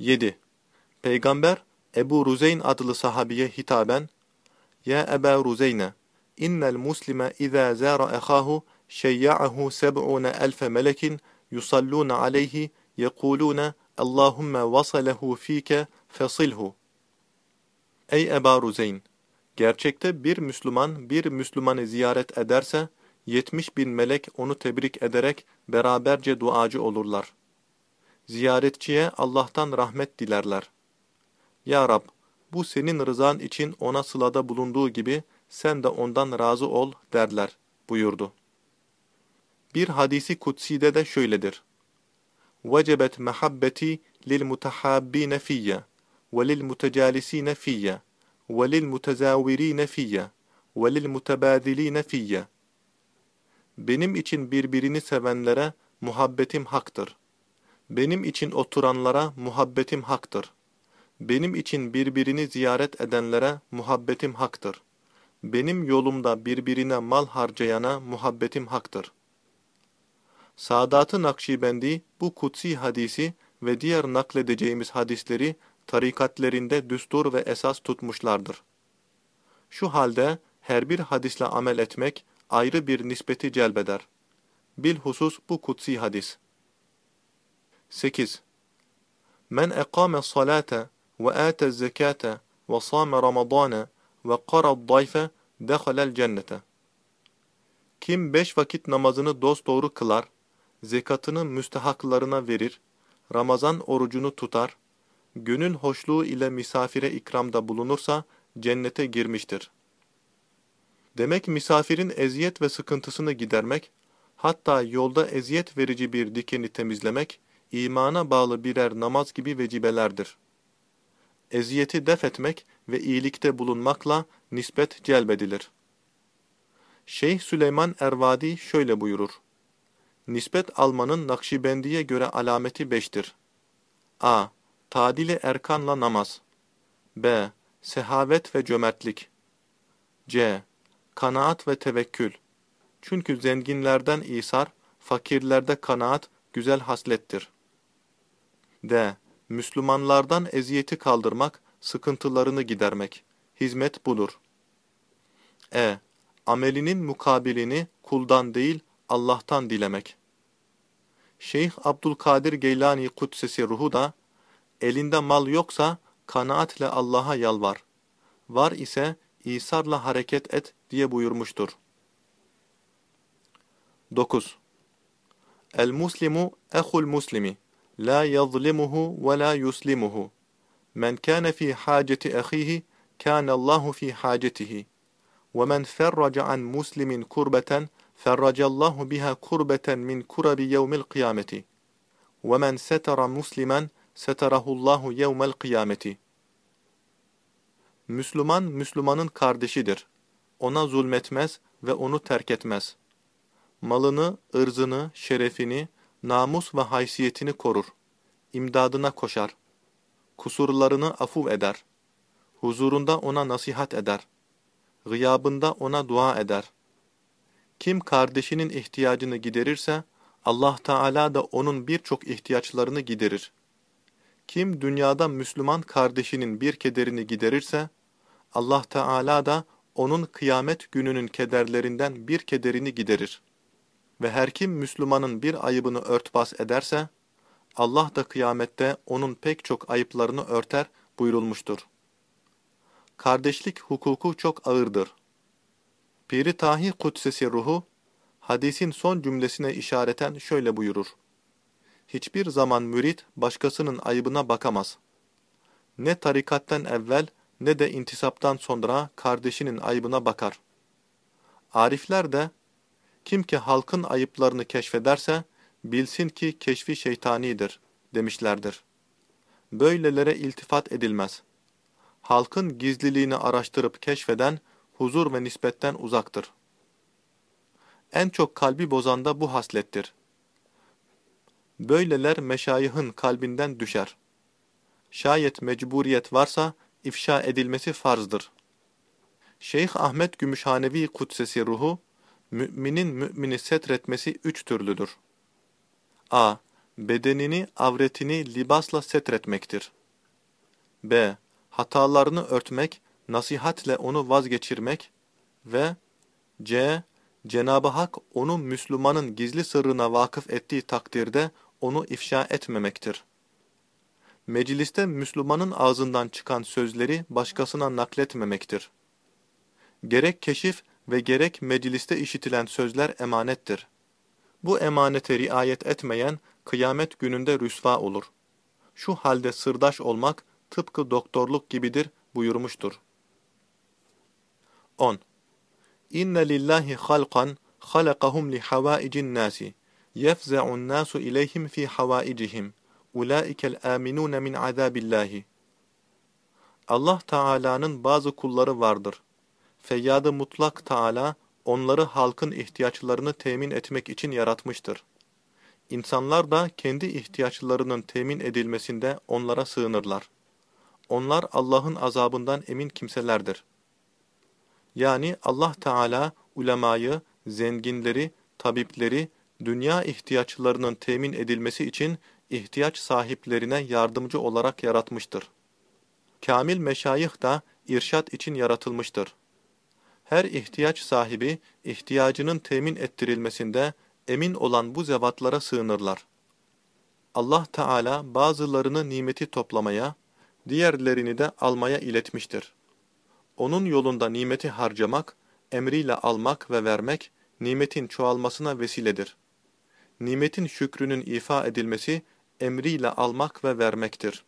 7. Peygamber Ebu Ruzeyn adlı sahabiye hitaben Ya Eba Ruzeyne innel muslime izâ zâra ehâhu şeyya'ahu seb'ûne elfe melekin yusallûne aleyhi yekulûne Allahümme vasalehu fîke fesilhu Ey Eba Ruzeyn! Gerçekte bir Müslüman bir Müslümanı ziyaret ederse, yetmiş bin melek onu tebrik ederek beraberce duacı olurlar Ziyaretçiye Allah'tan rahmet dilerler. Ya Rab, bu senin rızan için ona sılada bulunduğu gibi sen de ondan razı ol derler buyurdu. Bir hadisi kutside de şöyledir. وَجَبَتْ مَحَبَّتِي لِلْمُتَحَابِّينَ فِيَّ وَلِلْمُتَجَالِسِينَ فِيَّ وَلِلْمُتَزَاوِرِينَ فِيَّ وَلِلْمُتَبَادِلِينَ فِيَّ Benim için birbirini sevenlere muhabbetim haktır. Benim için oturanlara muhabbetim haktır. Benim için birbirini ziyaret edenlere muhabbetim haktır. Benim yolumda birbirine mal harcayana muhabbetim haktır. Sadat-ı Nakşibendi bu kutsi hadisi ve diğer nakledeceğimiz hadisleri tarikatlerinde düstur ve esas tutmuşlardır. Şu halde her bir hadisle amel etmek ayrı bir nispeti celbeder. Bilhusus bu kutsi hadis. 8. Men ekâme salâte ve âte zekâte ve sâme ramadâne ve qarad dayfe dehalel cennete. Kim beş vakit namazını dosdoğru kılar, zekatını müstehaklarına verir, Ramazan orucunu tutar, gönül hoşluğu ile misafire ikramda bulunursa cennete girmiştir. Demek misafirin eziyet ve sıkıntısını gidermek, hatta yolda eziyet verici bir dikeni temizlemek, imana bağlı birer namaz gibi vecibelerdir. Eziyeti def etmek ve iyilikte bulunmakla nispet celbedilir. Şeyh Süleyman Ervadi şöyle buyurur. Nispet almanın Nakşibendi'ye göre alameti beştir. a. Tadili erkanla namaz. b. Sehavet ve cömertlik. c. Kanaat ve tevekkül. Çünkü zenginlerden isar, fakirlerde kanaat güzel haslettir. D. Müslümanlardan eziyeti kaldırmak, sıkıntılarını gidermek. Hizmet budur. E. Amelinin mukabilini kuldan değil, Allah'tan dilemek. Şeyh Abdülkadir Geylani Kudsesi ruhu da, elinde mal yoksa kanaatle Allah'a yalvar. Var ise İsar'la hareket et diye buyurmuştur. 9. El-Muslimu ehul muslimi la yazlimuhu ve la yuslimuhu. Men kana fi haceti ahihi kana Allahu fi hacetihi. Ve men ferraca an muslimin kurbeten ferracallahu biha kurbeten min kurabi yevmil kıyameti. Ve men setara muslimen setarahullahu yevmel kıyameti. Müslüman, Müslümanın kardeşidir. Ona zulmetmez ve onu terk etmez. Malını, ırzını, şerefini, namus ve haysiyetini korur. İmdadına koşar. Kusurlarını afuv eder. Huzurunda ona nasihat eder. Gıyabında ona dua eder. Kim kardeşinin ihtiyacını giderirse, Allah Teala da onun birçok ihtiyaçlarını giderir. Kim dünyada Müslüman kardeşinin bir kederini giderirse, Allah Teala da onun kıyamet gününün kederlerinden bir kederini giderir. Ve her kim Müslümanın bir ayıbını örtbas ederse, Allah da kıyamette onun pek çok ayıplarını örter buyurulmuştur. Kardeşlik hukuku çok ağırdır. Piri Tahi Kudsesi ruhu, hadisin son cümlesine işareten şöyle buyurur. Hiçbir zaman mürit başkasının ayıbına bakamaz. Ne tarikattan evvel ne de intisaptan sonra kardeşinin ayıbına bakar. Arifler de, kim ki halkın ayıplarını keşfederse, bilsin ki keşfi şeytanidir, demişlerdir. Böylelere iltifat edilmez. Halkın gizliliğini araştırıp keşfeden, huzur ve nispetten uzaktır. En çok kalbi bozan da bu haslettir. Böyleler meşayihın kalbinden düşer. Şayet mecburiyet varsa, ifşa edilmesi farzdır. Şeyh Ahmet Gümüşhanevi Kudsesi ruhu, müminin mümini setretmesi üç türlüdür. a. bedenini, avretini libasla setretmektir. B. Hatalarını örtmek, nasihatle onu vazgeçirmek ve C. Cenab-ı Hak onu Müslümanın gizli sırrına vakıf ettiği takdirde onu ifşa etmemektir. Mecliste Müslümanın ağzından çıkan sözleri başkasına nakletmemektir. Gerek keşif ve gerek mecliste işitilen sözler emanettir. Bu emanete riayet etmeyen kıyamet gününde rüsva olur. Şu halde sırdaş olmak tıpkı doktorluk gibidir buyurmuştur. 10. İnne lillahi halqan halakahum li havaicin nasi yefza'un nasu ileyhim fi havaicihim ulaikel aminun min azabillahi Allah Teala'nın bazı kulları vardır. Feyyad-ı mutlak Teala onları halkın ihtiyaçlarını temin etmek için yaratmıştır. İnsanlar da kendi ihtiyaçlarının temin edilmesinde onlara sığınırlar. Onlar Allah'ın azabından emin kimselerdir. Yani Allah Teala ulemayı, zenginleri, tabipleri, dünya ihtiyaçlarının temin edilmesi için ihtiyaç sahiplerine yardımcı olarak yaratmıştır. Kamil meşayih da irşat için yaratılmıştır. Her ihtiyaç sahibi, ihtiyacının temin ettirilmesinde emin olan bu zevatlara sığınırlar. Allah Teala bazılarını nimeti toplamaya, diğerlerini de almaya iletmiştir. Onun yolunda nimeti harcamak, emriyle almak ve vermek, nimetin çoğalmasına vesiledir. Nimetin şükrünün ifa edilmesi, emriyle almak ve vermektir.